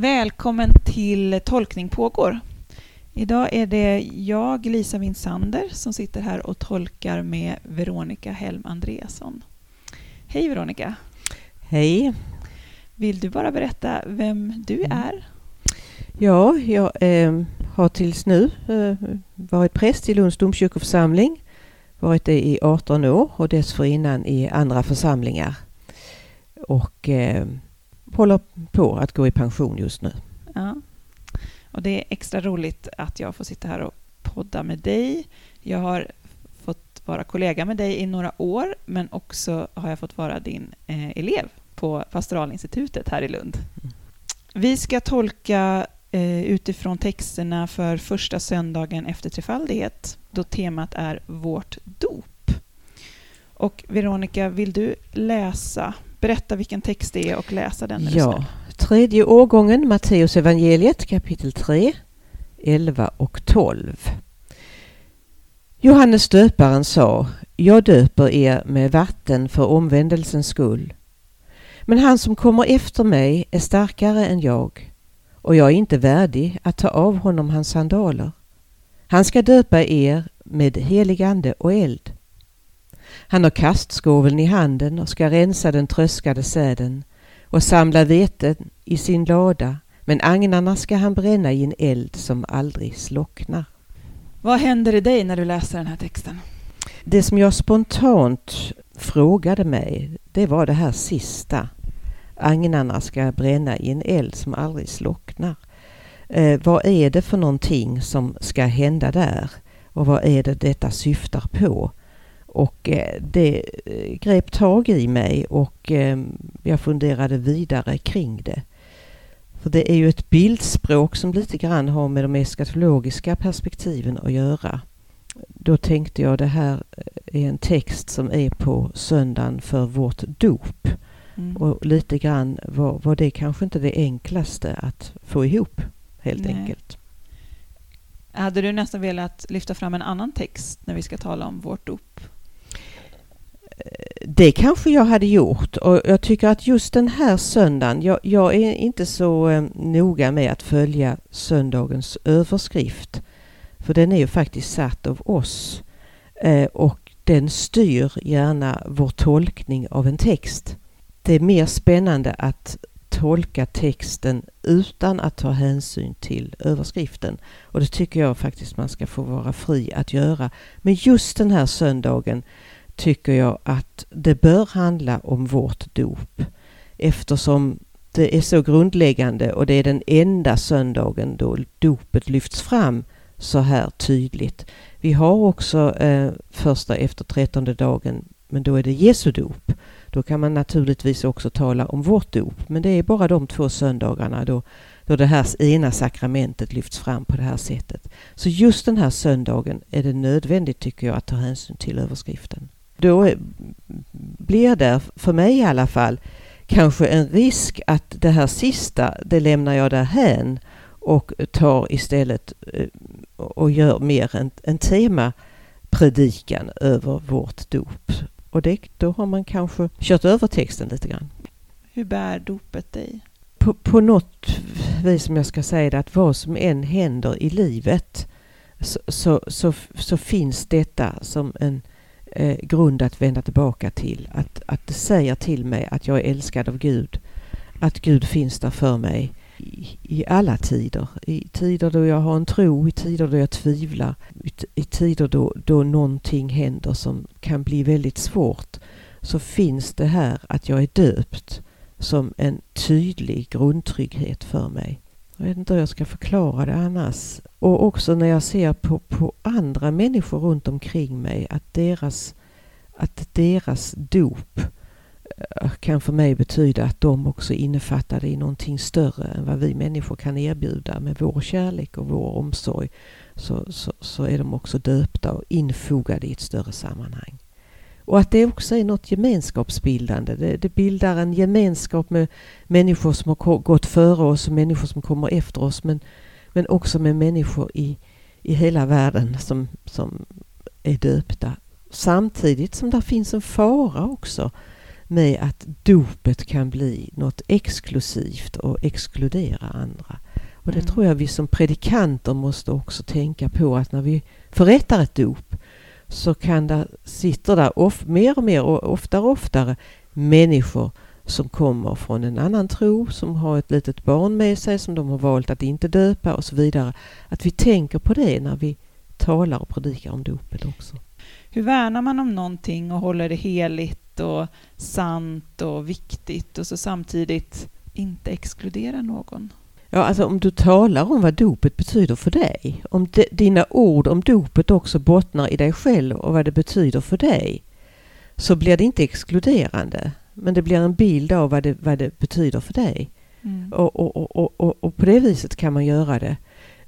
Välkommen till Tolkning pågår. Idag är det jag, Lisa Winsander, som sitter här och tolkar med Veronica Helm Andreasson. Hej Veronica! Hej! Vill du bara berätta vem du Mm. är? Ja, jag eh, har tills nu eh, varit präst i Lunds domkyrkoförsamling. Varit det i 18 år och dessförinnan i andra församlingar. Och eh, håller på att gå i pension just nu. Ja. Och det är extra roligt att jag får sitta här och podda med dig. Jag har fått vara kollega med dig i några år, men också har jag fått vara din eh, elev på Pastoralinstitutet här i Lund. Mm. Vi ska tolka eh, utifrån texterna för första söndagen efter trefaldighet, då temat är vårt dop. Och Veronica, vill du läsa, berätta vilken text det är och läsa den? Ja, tredje årgången Matteus evangeliet kapitel 3, 11 och 12. Johannes döparen sa, jag döper er med vatten för omvändelsens skull. Men han som kommer efter mig är starkare än jag och jag är inte värdig att ta av honom hans sandaler. Han ska döpa er med helig ande och eld. Han har kastskoveln i handen och ska rensa den tröskade säden och samla veten i sin lada, men agnarna ska han bränna i en eld som aldrig slocknar. Vad händer i dig när du läser den här texten? Det som jag spontant frågade mig, det var det här sista. Agnarna ska bränna i en eld som aldrig slocknar. Eh, vad är det för någonting som ska hända där? Och vad är det detta syftar på? Och eh, det eh, grep tag i mig och eh, jag funderade vidare kring det. För det är ju ett bildspråk som lite grann har med de eskatologiska perspektiven att göra. Då tänkte jag det här är en text som är på söndagen för vårt dop. Mm. Och lite grann var, var det kanske inte det enklaste att få ihop helt Nej. enkelt. Hade du nästan velat lyfta fram en annan text när vi ska tala om vårt dop? Det kanske jag hade gjort och jag tycker att just den här söndagen, jag, jag är inte så eh, noga med att följa söndagens överskrift. För den är ju faktiskt satt av oss. Eh, och den styr gärna vår tolkning av en text. Det är mer spännande att tolka texten utan att ta hänsyn till överskriften. Och det tycker jag faktiskt man ska få vara fri att göra. Men just den här söndagen tycker jag att det bör handla om vårt dop. Eftersom det är så grundläggande och det är den enda söndagen då dopet lyfts fram så här tydligt. Vi har också eh, första efter trettonde dagen, men då är det Jesu dop. Då kan man naturligtvis också tala om vårt dop, men det är bara de två söndagarna då, då det här ena sakramentet lyfts fram på det här sättet. Så just den här söndagen är det nödvändigt tycker jag att ta hänsyn till överskriften. Då blir det, för mig i alla fall, kanske en risk att det här sista, det lämnar jag därhän och tar istället eh, och gör mer en, en temapredikan över vårt dop. Och det, då har man kanske kört över texten lite grann. Hur bär dopet dig? På, på något vis som jag ska säga det, att vad som än händer i livet så, så, så, så finns detta som en eh, grund att vända tillbaka till. Att, att det säger till mig att jag är älskad av Gud. Att Gud finns där för mig i, i alla tider. I tider då jag har en tro, i tider då jag tvivlar, i, i tider då, då någonting händer som kan bli väldigt svårt. Så finns det här att jag är döpt som en tydlig grundtrygghet för mig. Jag vet inte hur jag ska förklara det annars. Och också när jag ser på, på andra människor runt omkring mig att deras, att deras dop eh, kan för mig betyda att de också innefattade i någonting större än vad vi människor kan erbjuda med vår kärlek och vår omsorg. Så, så, så är de också döpta och infogade i ett större sammanhang. Och att det också är något gemenskapsbildande. Det, det bildar en gemenskap med människor som har gått före oss och människor som kommer efter oss. Men, men också med människor i, i hela världen som, som är döpta. Samtidigt som det finns en fara också med att dopet kan bli något exklusivt och exkludera andra. Och det Mm. tror jag vi som predikanter måste också tänka på att när vi förrättar ett dop så kan det, sitter där of, mer och mer och oftare och oftare människor som kommer från en annan tro, som har ett litet barn med sig som de har valt att inte döpa och så vidare. Att vi tänker på det när vi talar och predikar om dopet också. Hur värnar man om någonting och håller det heligt och sant och viktigt och så samtidigt inte exkludera någon? Ja, alltså om du talar om vad dopet betyder för dig, om de, dina ord om dopet också bottnar i dig själv och vad det betyder för dig, så blir det inte exkluderande, men det blir en bild av vad det, vad det betyder för dig. Mm. Och, och, och, och, på det viset kan man göra det.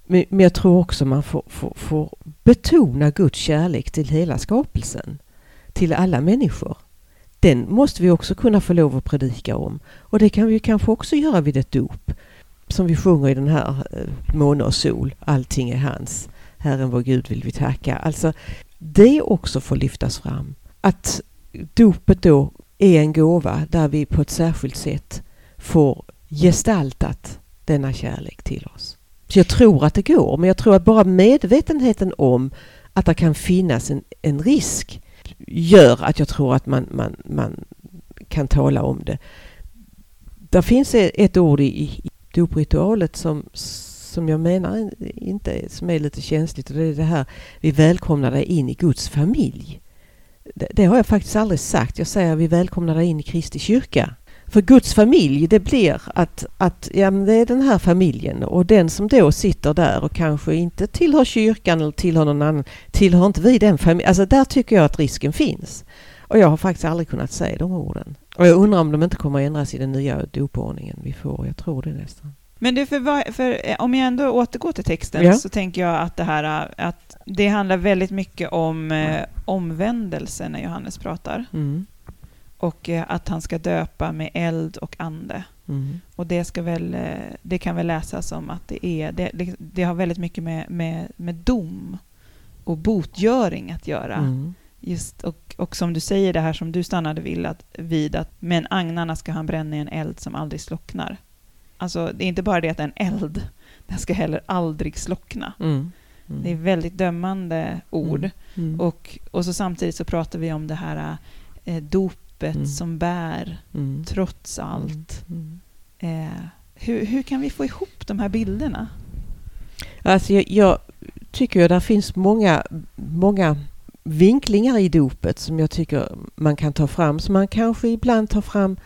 Men, men jag tror också man får, får, får betona Guds kärlek till hela skapelsen, till alla människor. Den måste vi också kunna få lov att predika om. Och det kan vi kanske också göra vid ett dop. Som vi sjunger i den här eh, Måne och sol, allting är hans. Herren vår Gud vill vi tacka. Alltså det också får lyftas fram. Att dopet då är en gåva där vi på ett särskilt sätt får gestaltat denna kärlek till oss. Så jag tror att det går, men jag tror att bara medvetenheten om att det kan finnas en, en risk gör att jag tror att man, man, man kan tala om det. Det finns ett ord i, i dopritualet som, som jag menar inte som är lite känsligt och det är det här vi välkomnar dig in i Guds familj. Det, det har jag faktiskt aldrig sagt. Jag säger vi välkomnar dig in i Kristi kyrka. För Guds familj, det blir att, att ja, men det är den här familjen och den som då sitter där och kanske inte tillhör kyrkan eller tillhör någon annan, tillhör inte vi den familjen. Alltså där tycker jag att risken finns. Och jag har faktiskt aldrig kunnat säga de orden. Och jag undrar om de inte kommer att ändras i den nya dopordningen vi får. Jag tror det nästan. Men du, för, för eh, om jag ändå återgår till texten Ja. så tänker jag att det här eh, att det handlar väldigt mycket om eh, omvändelse när Johannes pratar Mm. och eh, att han ska döpa med eld och ande. Mm. Och det, ska väl, eh, det kan väl läsas som att det är det, det, det har väldigt mycket med, med, med dom och botgöring att göra. Mm. Just, och, och som du säger, det här som du stannade vid att, vid att men agnarna ska han bränna i en eld som aldrig slocknar. Alltså, det är inte bara det att det en eld, den ska heller aldrig slockna. Mm. Mm. Det är väldigt dömande ord. Mm. Och, och så samtidigt så pratar vi om det här eh, dopet Mm. som bär Mm. trots allt. Mm. Eh, hur, hur kan vi få ihop de här bilderna? Alltså jag, jag tycker ju där finns många, många vinklingar i dopet som jag tycker man kan ta fram. Så man kanske ibland tar fram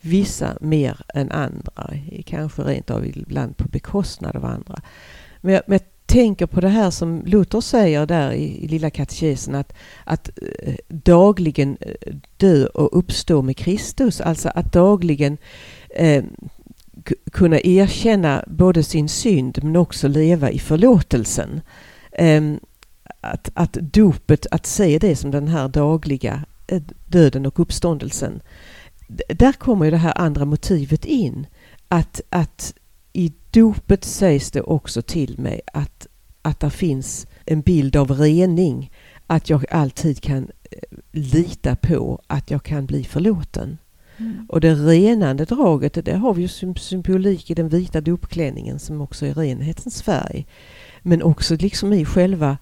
vissa mer än andra. Kanske rent av ibland på bekostnad av andra. Men jag, men jag tänker på det här som Luther säger där i, i Lilla katekesen att, att eh, dagligen eh, dö och uppstå med Kristus. Alltså att dagligen eh, kunna erkänna både sin synd men också leva i förlåtelsen. Eh, att, att dopet, att se det som den här dagliga eh, döden och uppståndelsen. Där kommer ju det här andra motivet in. Att, att i dopet sägs det också till mig att, att det finns en bild av rening. Att jag alltid kan eh, lita på att jag kan bli förlåten. Och det renande draget, det har vi ju sym- symbolik i den vita dopklänningen som också är renhetens färg. Men också liksom i själva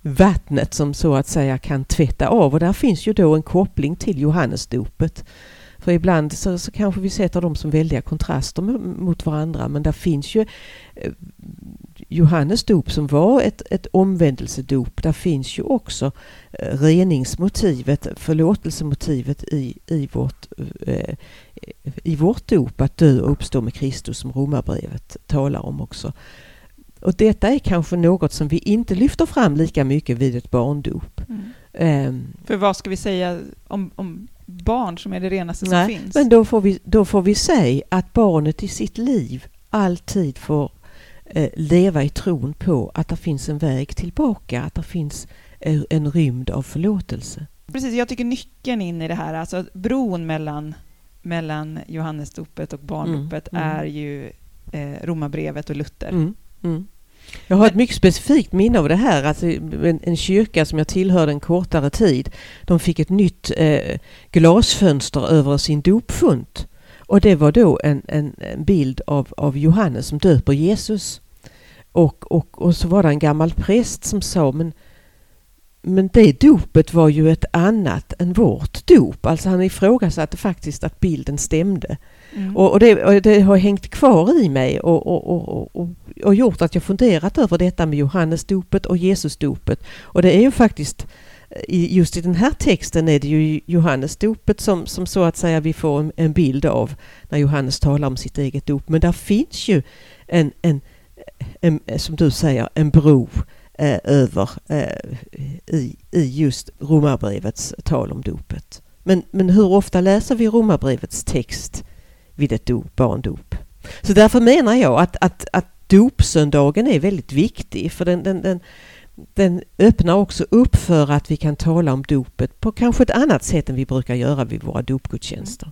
vattnet som så att säga kan tvätta av. Och där finns ju då en koppling till Johannesdopet. För ibland så, så kanske vi sätter dem som väldiga kontraster mot varandra. Men där finns ju eh, Johannes dop som var ett, ett omvändelsedop. Där finns ju också eh, reningsmotivet, förlåtelsemotivet i, i, vårt, eh, i vårt dop. Att dö och uppstå med Kristus som Romarbrevet talar om också. Och detta är kanske något som vi inte lyfter fram lika mycket vid ett barndop. Ehm, För vad ska vi säga om, om barn som är det renaste som Nej, finns? Men då får, vi, då får vi säga att barnet i sitt liv alltid får eh, leva i tron på att det finns en väg tillbaka, att det finns eh, en rymd av förlåtelse. Precis, jag tycker nyckeln in i det här, alltså bron mellan, mellan Johannesdopet och barndopet Mm, mm. är ju eh, Romarbrevet och Luther. Mm. Jag har ett mycket specifikt minne av det här. Alltså en, en kyrka som jag tillhörde en kortare tid. De fick ett nytt eh, glasfönster över sin dopfunt. Och det var då en, en, en, bild av, av Johannes som döper Jesus. Och, och, och så var det en gammal präst som sa men men det dopet var ju ett annat än vårt dop. Alltså han ifrågasatte faktiskt att bilden stämde. Mm. Och, och, det, och, det, har hängt kvar i mig och, och, och, och, gjort att jag funderat över detta med Johannesdopet och Jesusdopet. Och det är ju faktiskt just i den här texten är det ju Johannesdopet som, som så att säga vi får en, en bild av när Johannes talar om sitt eget dop. Men där finns ju en, en, en som du säger, en bro eh, över eh, i, i just Romarbrevets tal om dopet. Men, men hur ofta läser vi Romarbrevets text vid ett dop, barndop? Så därför menar jag att, att, att dopsöndagen är väldigt viktig för den, den, den, den öppnar också upp för att vi kan tala om dopet på kanske ett annat sätt än vi brukar göra vid våra dopgudstjänster.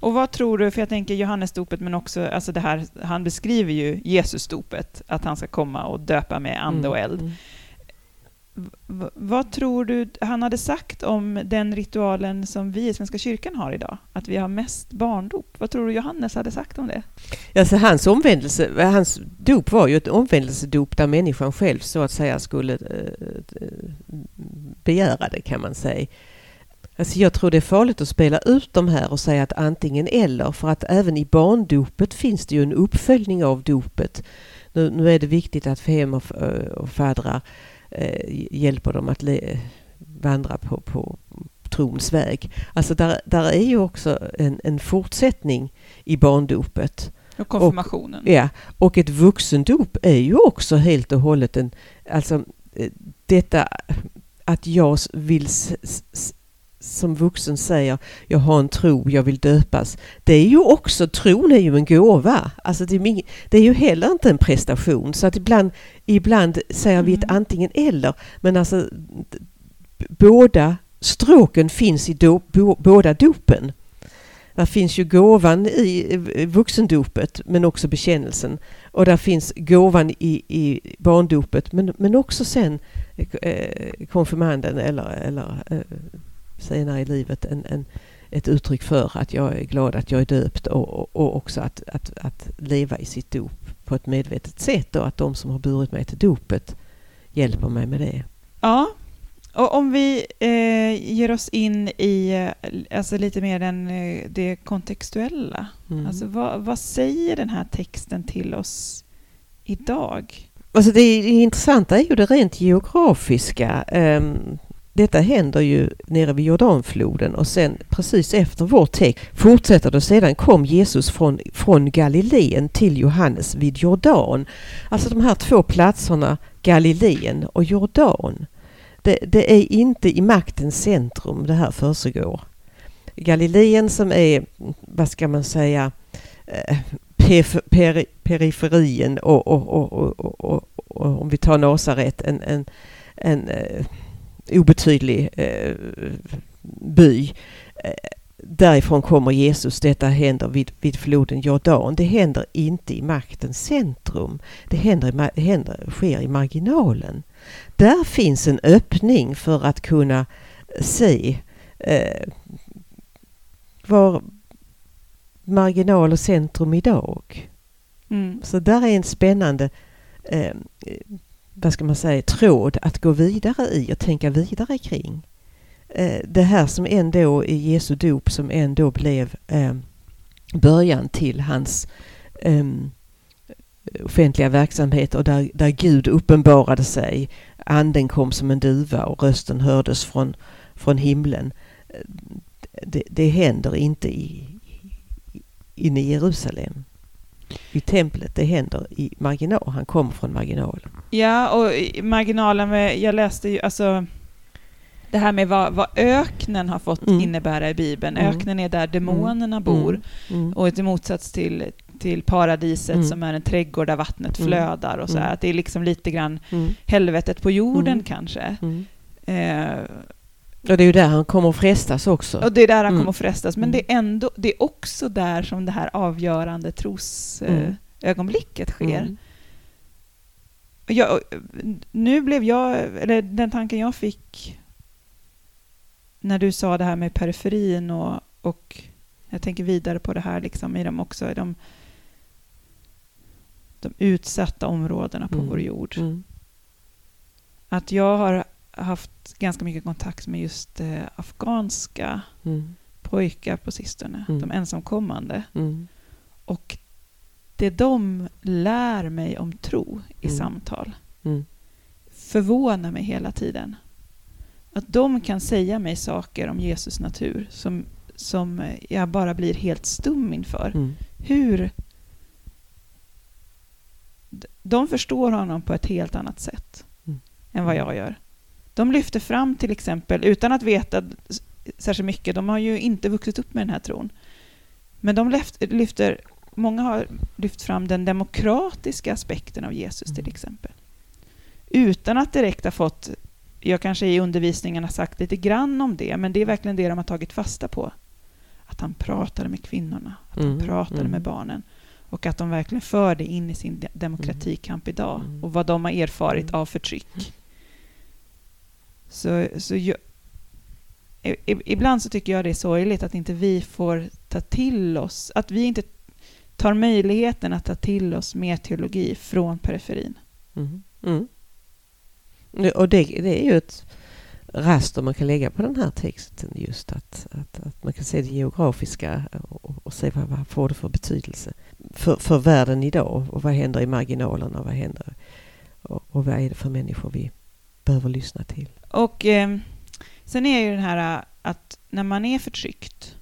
Och vad tror du, för jag tänker Johannesdopet men också, alltså det här, han beskriver ju Jesusdopet, att han ska komma och döpa med ande och eld. Mm. Vad tror du han hade sagt om den ritualen som vi i Svenska kyrkan har idag? Att vi har mest barndop. Vad tror du Johannes hade sagt om det? Alltså hans omvändelse, hans dop var ju ett omvändelsedop där människan själv så att säga skulle äh, begära det kan man säga. Alltså jag tror det är farligt att spela ut de här och säga att antingen eller för att även i barndopet finns det ju en uppföljning av dopet. Nu, nu är det viktigt att hem och, eh, och fadrar eh, hjälper dem att le, vandra på, på trons väg. Alltså där, där är ju också en, en fortsättning i barndopet. Och konfirmationen. Och, ja, och ett vuxendop är ju också helt och hållet en, alltså eh, detta att jag vill som vuxen säger jag har en tro, jag vill döpas. Det är ju också, tron är ju en gåva. Alltså det, är, det är ju heller inte en prestation. Så att ibland, ibland säger vi ett mm. antingen eller. Men alltså båda stråken finns i do, bo, båda dopen. Där finns ju gåvan i vuxendopet men också bekännelsen. Och där finns gåvan i, i barndopet men, men också sen eh, konfirmanden eller, eller eh, senare i livet en, en, ett uttryck för att jag är glad att jag är döpt och, och, också att, att, att leva i sitt dop på ett medvetet sätt och att de som har burit mig till dopet hjälper mig med det. Ja, och om vi eh, ger oss in i eh, alltså lite mer den, eh, det kontextuella. Mm. Alltså vad, vad säger den här texten till oss idag? Alltså det, det intressanta är ju det rent geografiska. Um, detta händer ju nere vid Jordanfloden och sen precis efter vår text fortsätter det sedan kom Jesus från, från Galileen till Johannes vid Jordan. Alltså de här två platserna Galileen och Jordan. Det, det är inte i maktens centrum det här försiggår. Galileen som är, vad ska man säga, eh, per, periferin och, och, och, och, om vi tar Nasaret en, en, en eh, obetydlig eh, by. Eh, därifrån kommer Jesus. Detta händer vid, vid floden Jordan. Det händer inte i maktens centrum. Det händer, händer, sker i marginalen. Där finns en öppning för att kunna se eh, var marginal och centrum idag. Mm. Så där är en spännande eh, vad ska man säga, tråd att gå vidare i och tänka vidare kring. Eh, det här som ändå i Jesu dop som ändå blev eh, början till hans eh, offentliga verksamhet och där, där Gud uppenbarade sig. Anden kom som en duva och rösten hördes från, från himlen. Det, det händer inte i, inne i Jerusalem i templet. Det händer i marginal. Han kommer från marginalen. Ja, och marginalen med, jag läste ju alltså det här med vad, vad öknen har fått mm. innebära i Bibeln. Mm. Öknen är där demonerna mm. bor. Mm. mm. Och i motsats till, till paradiset mm. som är en trädgård där vattnet flödar och så här. Att det är liksom lite grann helvetet på jorden kanske. Eh, och det är ju där han kommer att frestas också. Och det är där han mm. kommer att frestas. Men mm. det, är ändå, det är också där som det här avgörande trosögonblicket mm. sker. jag, nu blev jag, eller den tanken jag fick när du sa det här med periferin och, och jag tänker vidare på det här liksom i de också, de, de utsatta områdena på Mm. vår jord. Mm. Att jag har haft ganska mycket kontakt med just eh, afghanska Mm. pojkar på sistone, Mm. de ensamkommande. Mm. Och det de lär mig om tro i Mm. samtal Mm. förvånar mig hela tiden. Att de kan säga mig saker om Jesus natur som, som jag bara blir helt stum inför. Mm. Hur... De förstår honom på ett helt annat sätt än vad jag gör. De lyfter fram till exempel, utan att veta särskilt mycket, de har ju inte vuxit upp med den här tron, men de lyft- lyfter, många har lyft fram den demokratiska aspekten av Jesus till Mm. exempel. Utan att direkt ha fått, jag kanske i undervisningen har sagt lite grann om det, men det är verkligen det de har tagit fasta på. Att han pratade med kvinnorna, att han Mm, pratade mm. med barnen. Och att de verkligen för det in i sin de- demokratikamp idag. Mm. Och vad de har erfarit Mm. av förtryck. Så, så jag, ibland så tycker jag det är sorgligt att inte vi får ta till oss, att vi inte tar möjligheten att ta till oss mer teologi från periferin. Mm. Mm. Det- Och det, det är ju ett raster man kan lägga på den här texten just att, att, att man kan se det geografiska och, och se vad, vad får det för betydelse för, för världen idag och vad händer i marginalerna och vad händer och, och vad är det för människor vi behöver lyssna till. Och eh, sen är ju den här eh, att när man är förtryckt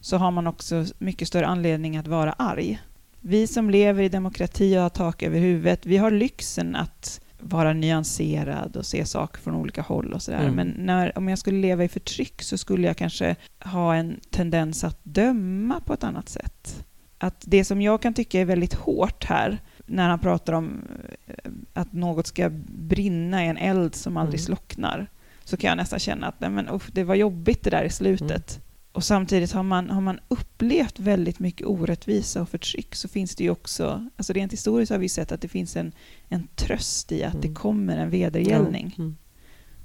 så har man också mycket större anledning att vara arg. Vi som lever i demokrati och har tak över huvudet, vi har lyxen att vara nyanserad och se saker från olika håll och sådär. Mm. Men när, om jag skulle leva i förtryck så skulle jag kanske ha en tendens att döma på ett annat sätt. Att det som jag kan tycka är väldigt hårt här, när han pratar om eh, att något ska brinna i en eld som aldrig Mm. slocknar, så kan jag nästan känna att nej men, usch, det var jobbigt det där i slutet. Och samtidigt har man, har man upplevt väldigt mycket orättvisa och förtryck så finns det ju också, alltså rent historiskt har vi sett att det finns en, en tröst i att det Mm. kommer en vedergällning. Mm.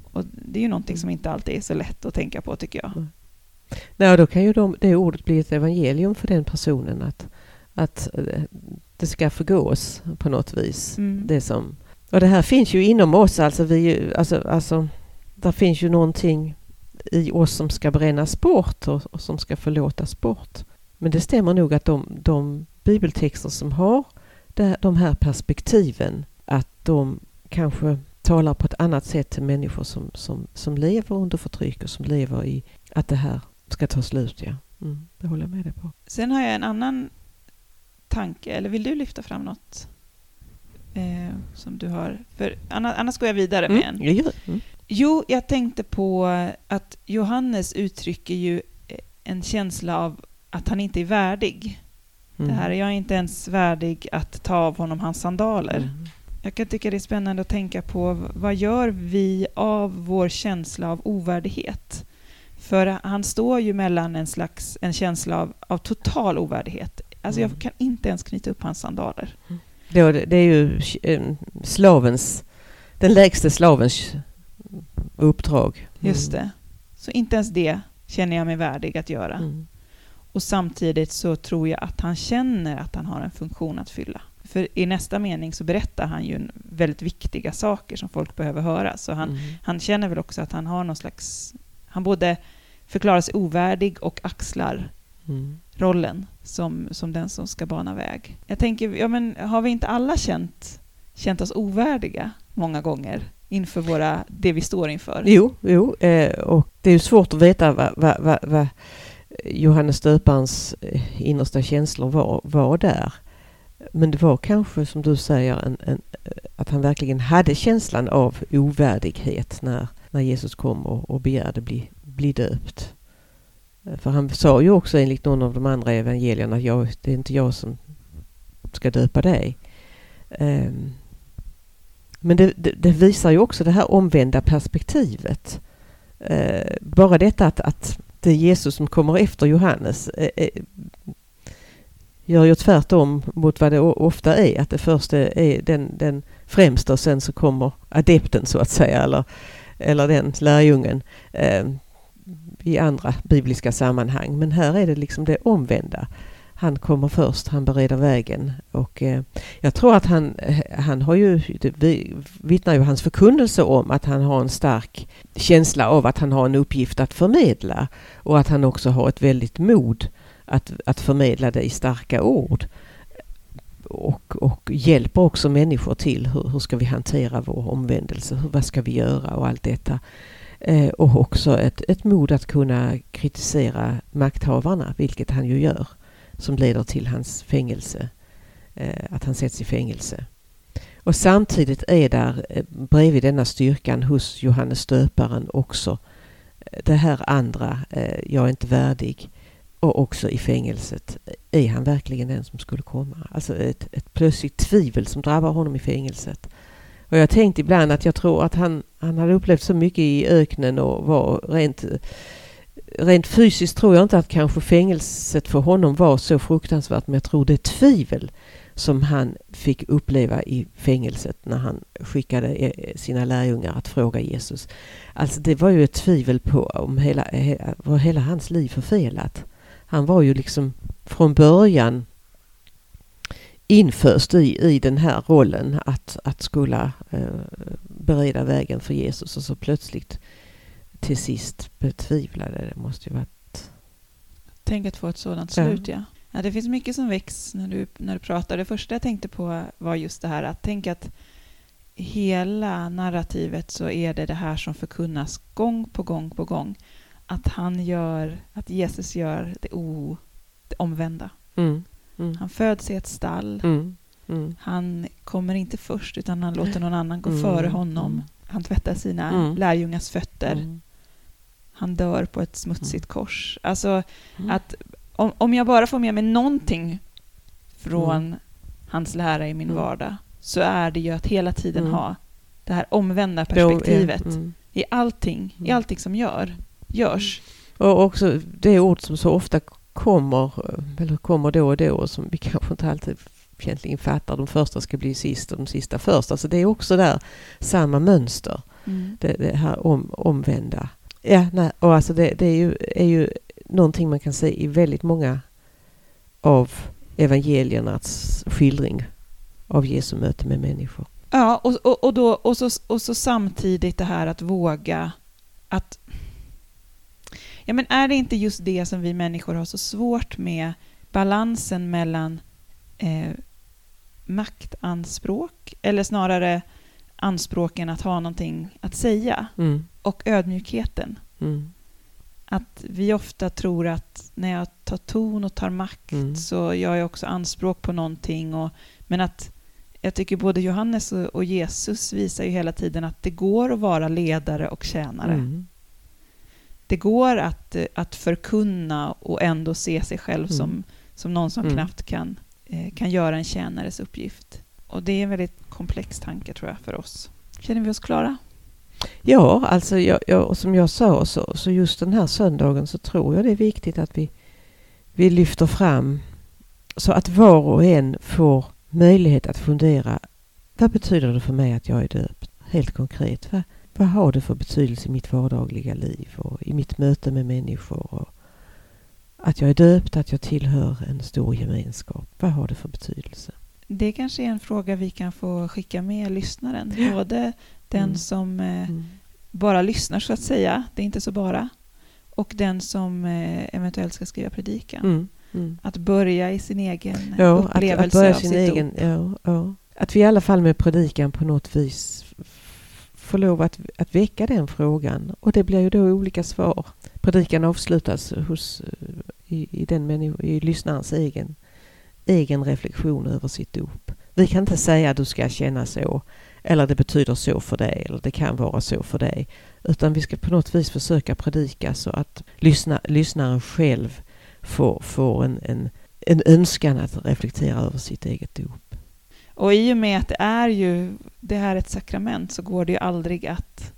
Och det är ju någonting som inte alltid är så lätt att tänka på tycker jag. Nej, då kan ju de, det ordet bli ett evangelium för den personen att, att eh, det ska förgås på något vis. Mm. Det som, och det här finns ju inom oss, alltså, vi, alltså, alltså där finns ju någonting i oss som ska brännas bort och, och som ska förlåtas bort. Men det stämmer nog att de, de bibeltexter som har det, de här perspektiven, att de kanske talar på ett annat sätt till människor som, som, som lever under förtryck och som lever i att det här ska ta slut. Ja. Mm, det håller jag med dig på. Sen har jag en annan tanke, eller vill du lyfta fram något eh, som du har? För annars, annars går jag vidare med en. Mm, jag gör det. Mm. Jo, jag tänkte på att Johannes uttrycker ju eh, en känsla av att han inte är värdig. Mm. Det här, jag är inte ens värdig att ta av honom hans sandaler. Mm. Jag kan tycka det är spännande att tänka på vad gör vi av vår känsla av ovärdighet? För han står ju mellan en slags en känsla av, av total ovärdighet. Alltså Mm. jag kan inte ens knyta upp hans sandaler. Då, det, det är ju eh, slavens, den lägste slavens uppdrag. Mm. Just det. Så inte ens det känner jag mig värdig att göra. Mm. Och samtidigt så tror jag att han känner att han har en funktion att fylla. För i nästa mening så berättar han ju väldigt viktiga saker som folk behöver höra. Så han, Mm. han känner väl också att han har någon slags... Han både förklarar sig ovärdig och axlar Mm rollen som, som den som ska bana väg. Jag tänker, ja men har vi inte alla känt, känt oss ovärdiga många gånger inför våra, det vi står inför? Jo, jo eh, och det är svårt att veta vad, vad, vad, vad Johannes döparens eh, innersta känslor var, var där. Men det var kanske som du säger en, en, eh, att han verkligen hade känslan av ovärdighet när, när Jesus kom och, och begärde bli, bli döpt. För han sa ju också enligt någon av de andra evangelierna att jag, det är inte jag som ska döpa dig. Ehm, men det, det, det visar ju också det här omvända perspektivet. Eh, bara detta att, att det är Jesus som kommer efter Johannes eh, eh, gör ju tvärtom mot vad det ofta är. Att det först är den, den främsta och sen så kommer adepten så att säga eller, eller den lärjungen ehm, i andra bibliska sammanhang. Men här är det liksom det omvända. Han kommer först, han bereder vägen och eh, jag tror att han, eh, han har ju, det vittnar ju hans förkunnelse om att han har en stark känsla av att han har en uppgift att förmedla och att han också har ett väldigt mod att, att förmedla det i starka ord. Och, och hjälper också människor till hur, hur ska vi hantera vår omvändelse, hur, vad ska vi göra och allt detta. Eh, och också ett, ett mod att kunna kritisera makthavarna, vilket han ju gör, som leder till hans fängelse, eh, att han sätts i fängelse. Och samtidigt är där eh, bredvid denna styrkan hos Johannes döparen också eh, det här andra, eh, jag är inte värdig, och också i fängelset. Eh, är han verkligen den som skulle komma? Alltså ett, ett plötsligt tvivel som drabbar honom i fängelset. Och jag har tänkt ibland att jag tror att han, han hade upplevt så mycket i öknen och var rent, rent fysiskt tror jag inte att kanske fängelset för honom var så fruktansvärt men jag tror det tvivel som han fick uppleva i fängelset när han skickade eh, sina lärjungar att fråga Jesus. Alltså det var ju ett tvivel på om hela, eh, var hela hans liv förfelat. Han var ju liksom från början inföst i, i den här rollen att, att skulle eh, bereda vägen för Jesus och så plötsligt till sist betvivlade det. måste ju varit... Tänk att få ett sådant slut, ja. ja. Det finns mycket som väcks när du, när du pratar. Det första jag tänkte på var just det här att tänk att hela narrativet så är det det här som förkunnas gång på gång på gång. Att han gör, att Jesus gör det, o, det omvända. Mm. Mm. Han föds i ett stall. Mm. Mm. Han kommer inte först utan han låter någon annan gå Mm. före honom. Han tvättar sina Mm. lärjungars fötter. Mm. Han dör på ett smutsigt kors. Alltså Mm. att om, om jag bara får med mig någonting från Mm. hans lära i min Mm. vardag så är det ju att hela tiden Mm. ha det här omvända perspektivet mm. i allting, i Mm. allting som gör, görs. Och också det ord som så ofta kommer, eller kommer då och då, som vi kanske inte alltid egentligen fattar. De första ska bli sist och de sista först. Alltså det är också där samma mönster. Mm. Det, det här om, omvända. Ja, nej, och alltså det, det är, ju, är ju någonting man kan se i väldigt många av evangeliernas skildring av Jesu möte med människor. Ja, och, och, och, då, och, så, och så samtidigt det här att våga att... Ja, men är det inte just det som vi människor har så svårt med? Balansen mellan eh, maktanspråk, eller snarare anspråken att ha någonting att säga, Mm, och ödmjukheten. mm, Att vi ofta tror att när jag tar ton och tar makt Mm. så gör jag också anspråk på någonting. Och, men att jag tycker både Johannes och, och Jesus visar ju hela tiden att det går att vara ledare och tjänare. mm, Det går att, att förkunna och ändå se sig själv Mm. som, som någon som Mm. knappt kan, Eh, kan göra en tjänares uppgift. Och det är en väldigt komplex tanke tror jag för oss. Känner vi oss klara? Ja, alltså jag, jag, och som jag sa så, så just den här söndagen så tror jag det är viktigt att vi, vi lyfter fram så att var och en får möjlighet att fundera. Vad betyder det för mig att jag är döpt? Helt konkret. Vad, vad har det för betydelse i mitt vardagliga liv och i mitt möte med människor? Och att jag är döpt, att jag tillhör en stor gemenskap. Vad har det för betydelse? Det kanske är en fråga vi kan få skicka med lyssnaren. Både den Mm. som eh, Mm. bara lyssnar så att säga, det är inte så bara, och den som eh, eventuellt ska skriva predikan. Mm. Mm. Att börja i sin egen Ja, att, upplevelse att börja av sin sitt egen... Ja, ja. Att vi i alla fall med predikan på något vis får lov att, att väcka den frågan. Och det blir ju då olika svar. Predikan avslutas hos, eh, i, i, den människo, i lyssnarens egen, egen reflektion över sitt dop. Vi kan inte säga att du ska känna så, eller det betyder så för dig, eller det kan vara så för dig. Utan vi ska på något vis försöka predika så att lyssna, lyssnaren själv får, får en, en, en önskan att reflektera över sitt eget dop. Och i och med att det är ju det här är ett sakrament så går det ju aldrig att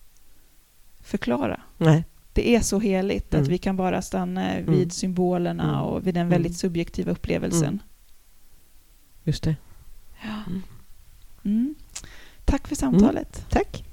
förklara. Nej. Det är så heligt Mm. att vi kan bara stanna vid Mm. symbolerna Mm. och vid den Mm. väldigt subjektiva upplevelsen. Mm. Just det. Mm. Tack Tack för samtalet. Tack.